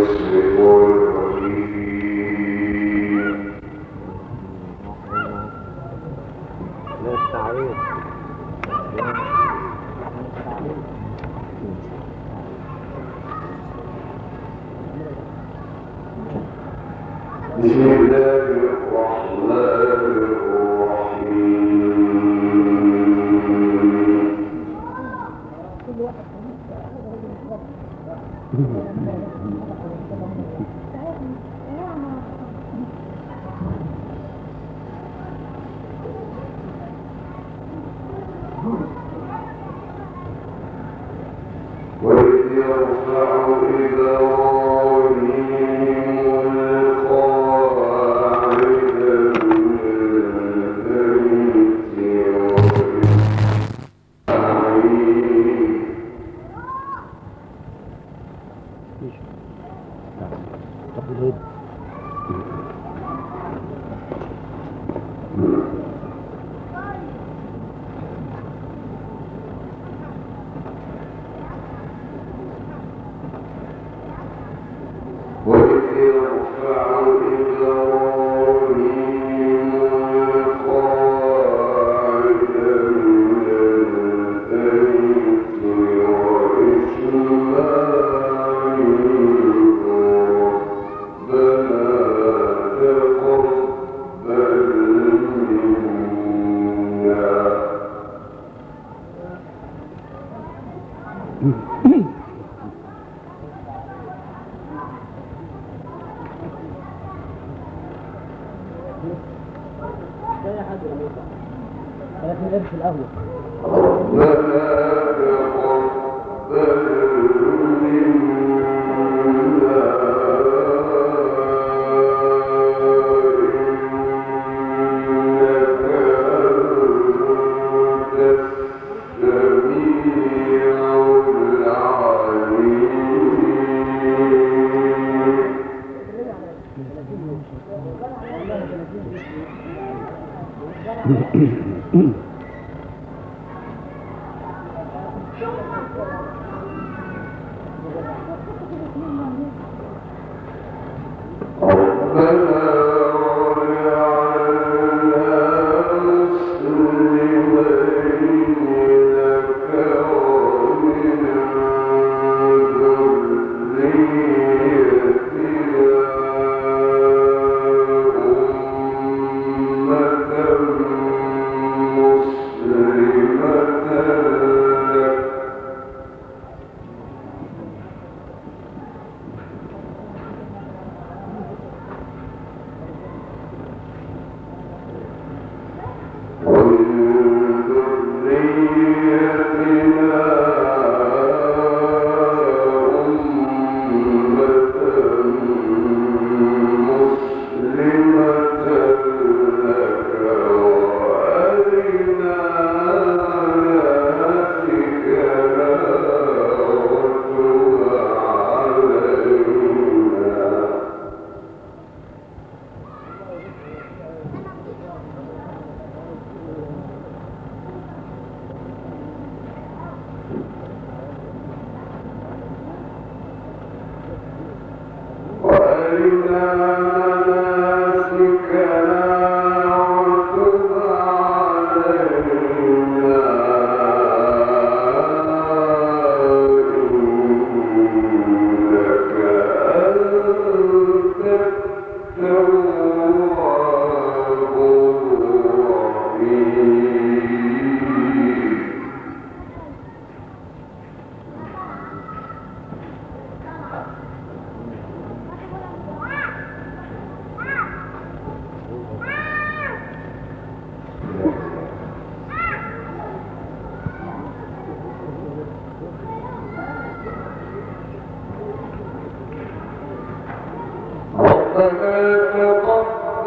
المسلمون طب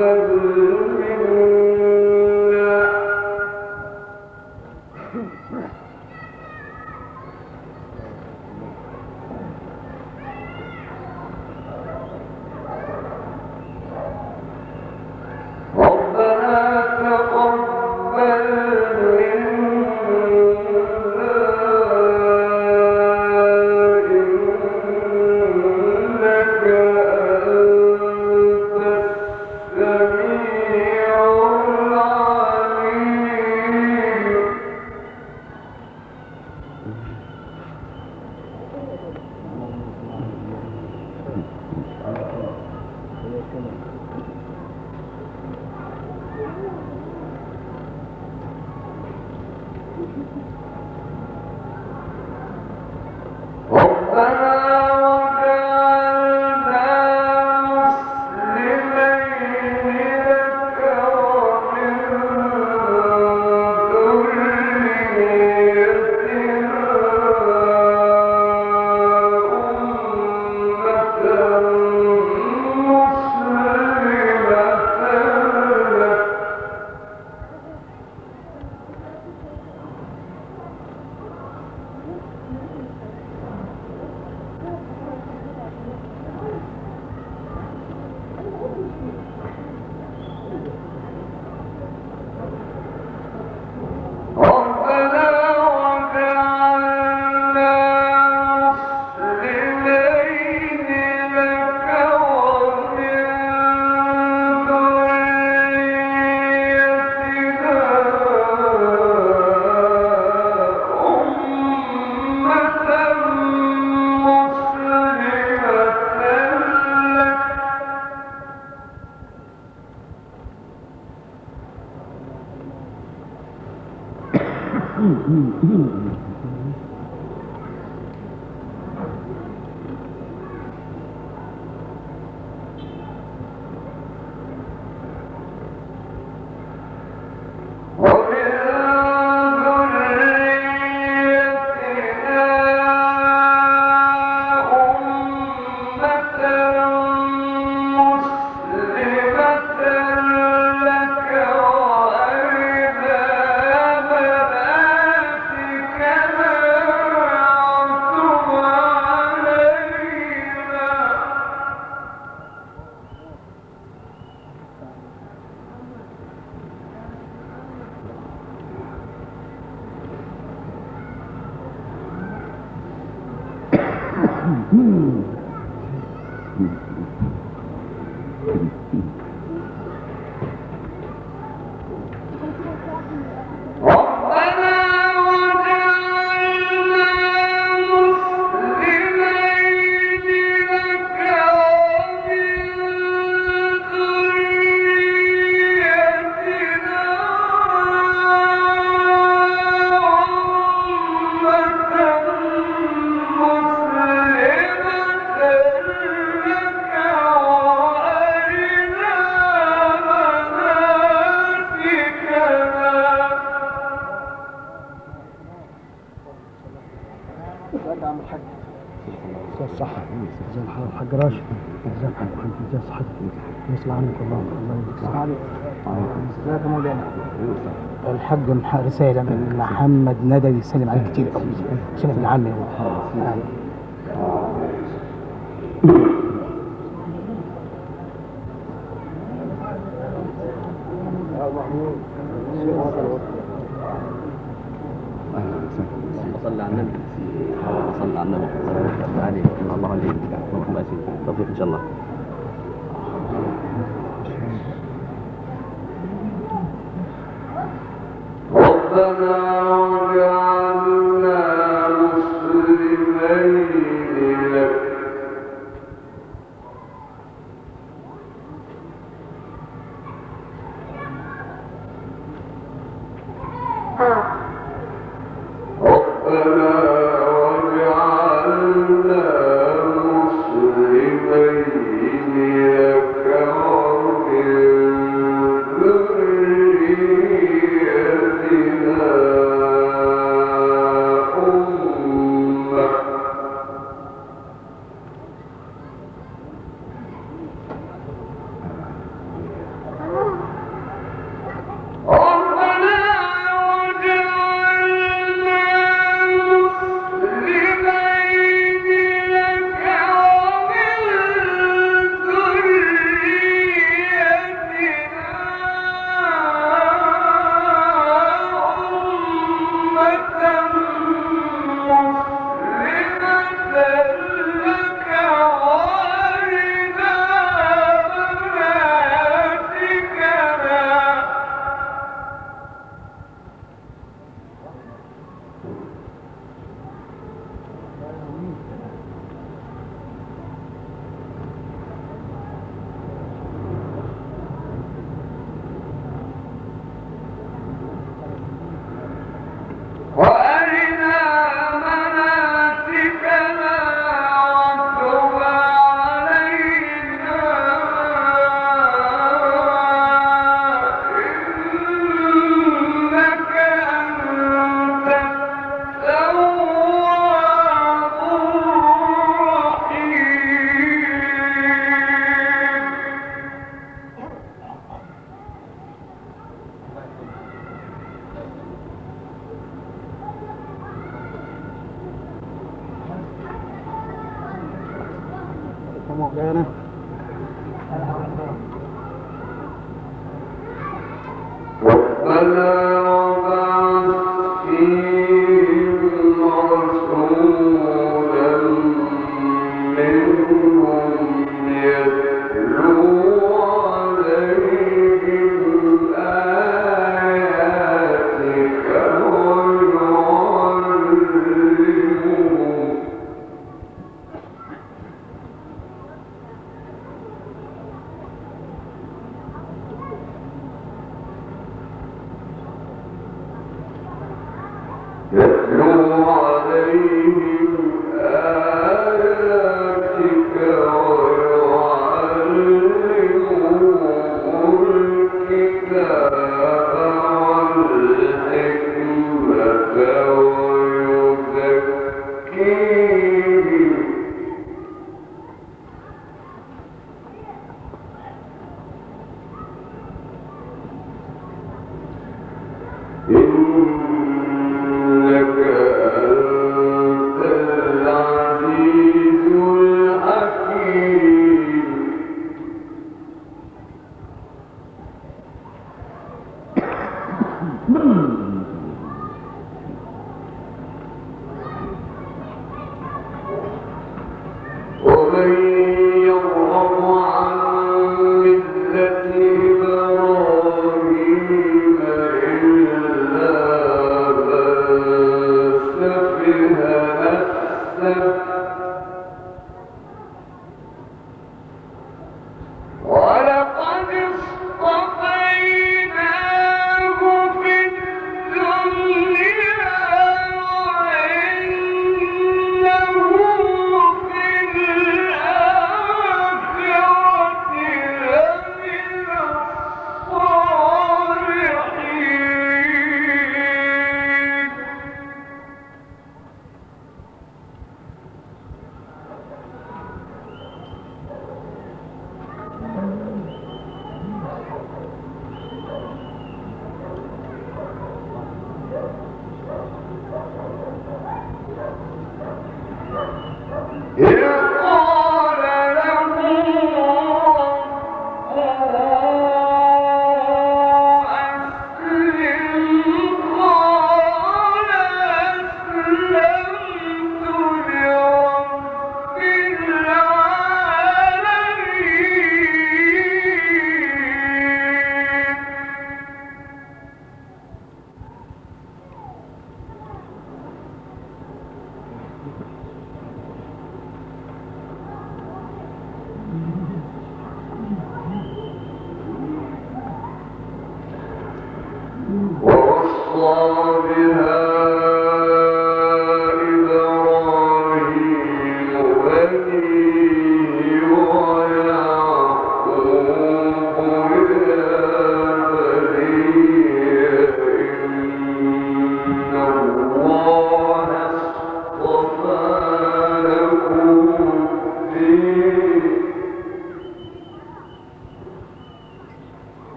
تقبل ہوں ہوں ہوں ہوں حق رسالة من محمد ندوي سلم عليك كتير قوي شبه العم يعني ربنا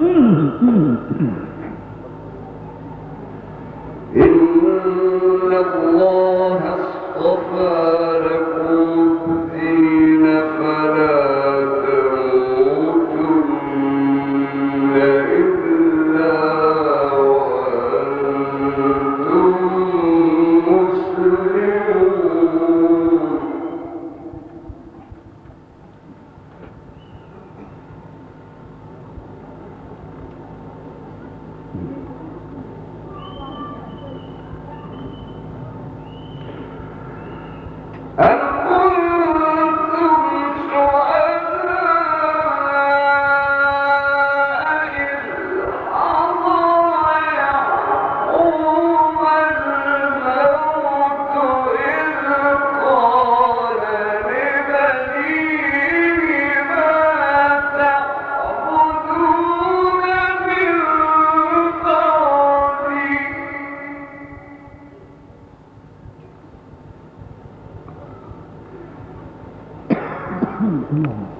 الدين ہوں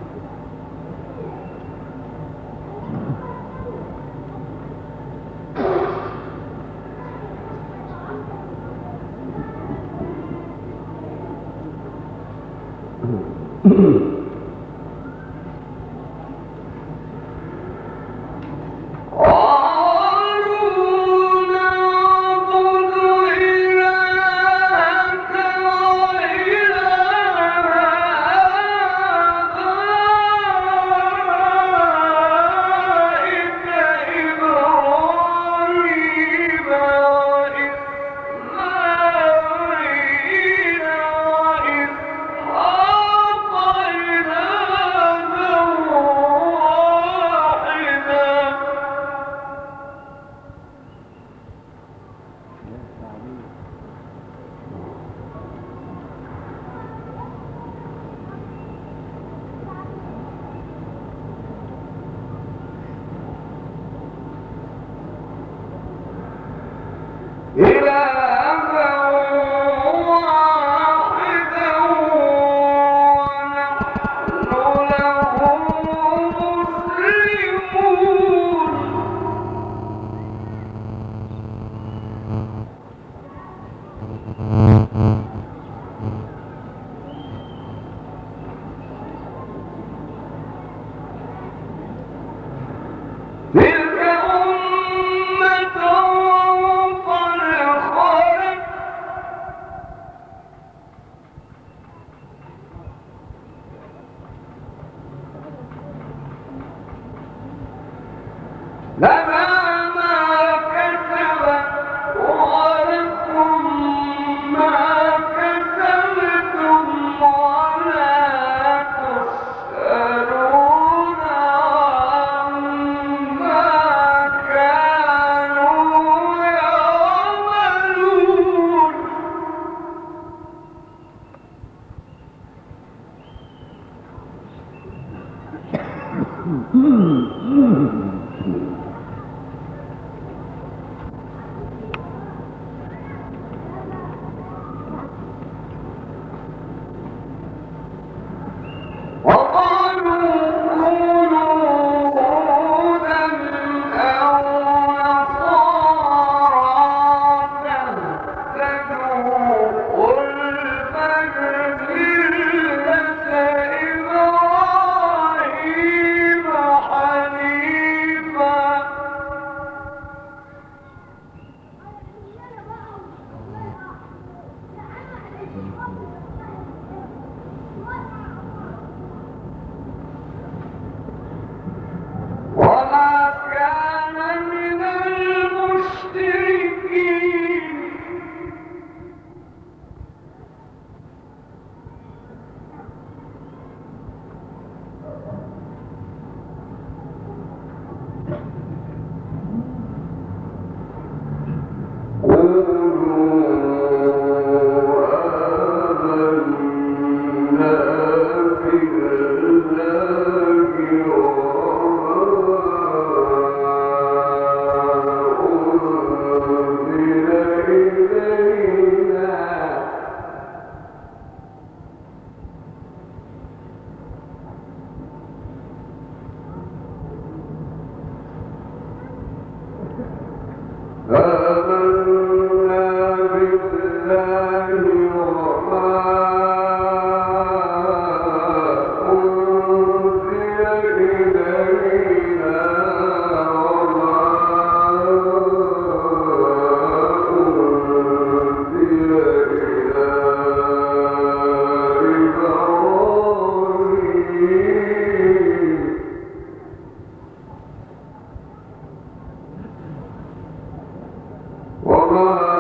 وما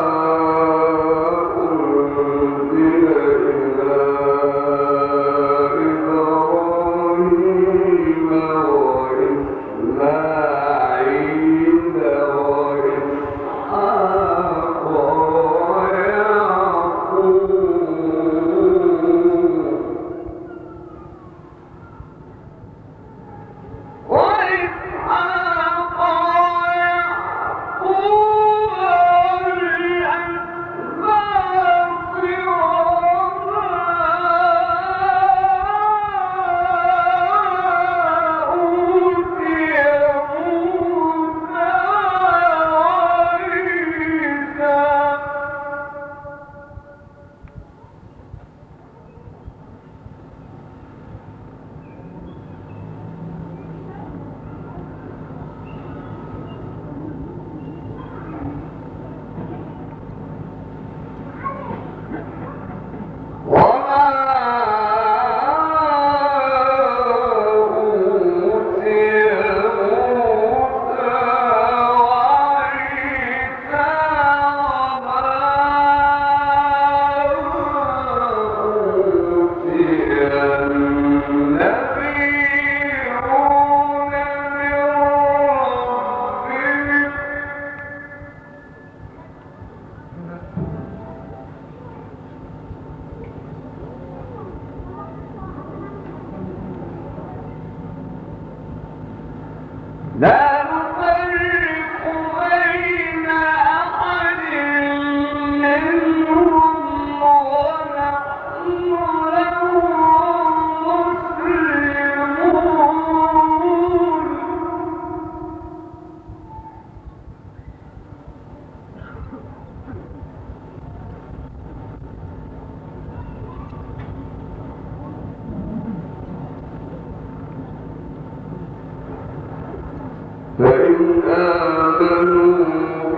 فإن آمنوا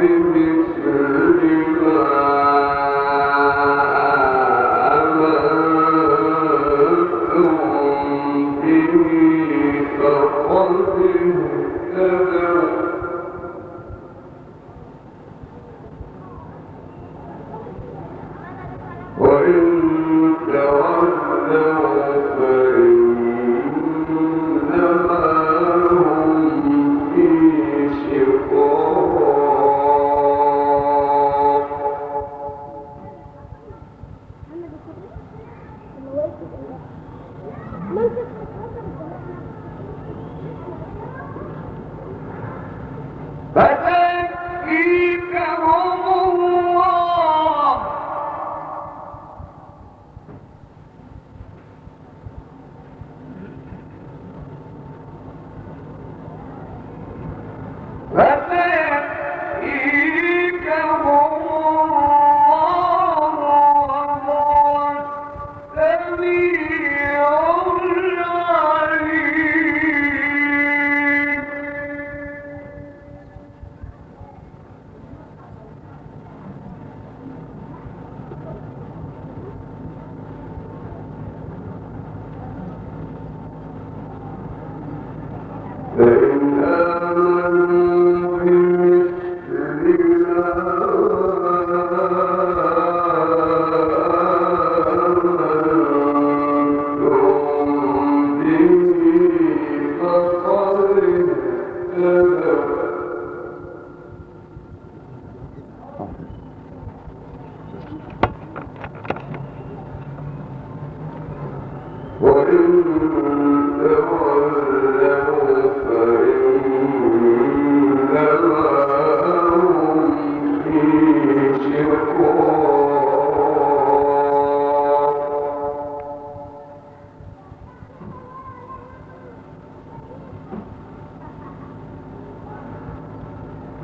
بمثل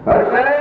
فسيكفيكهم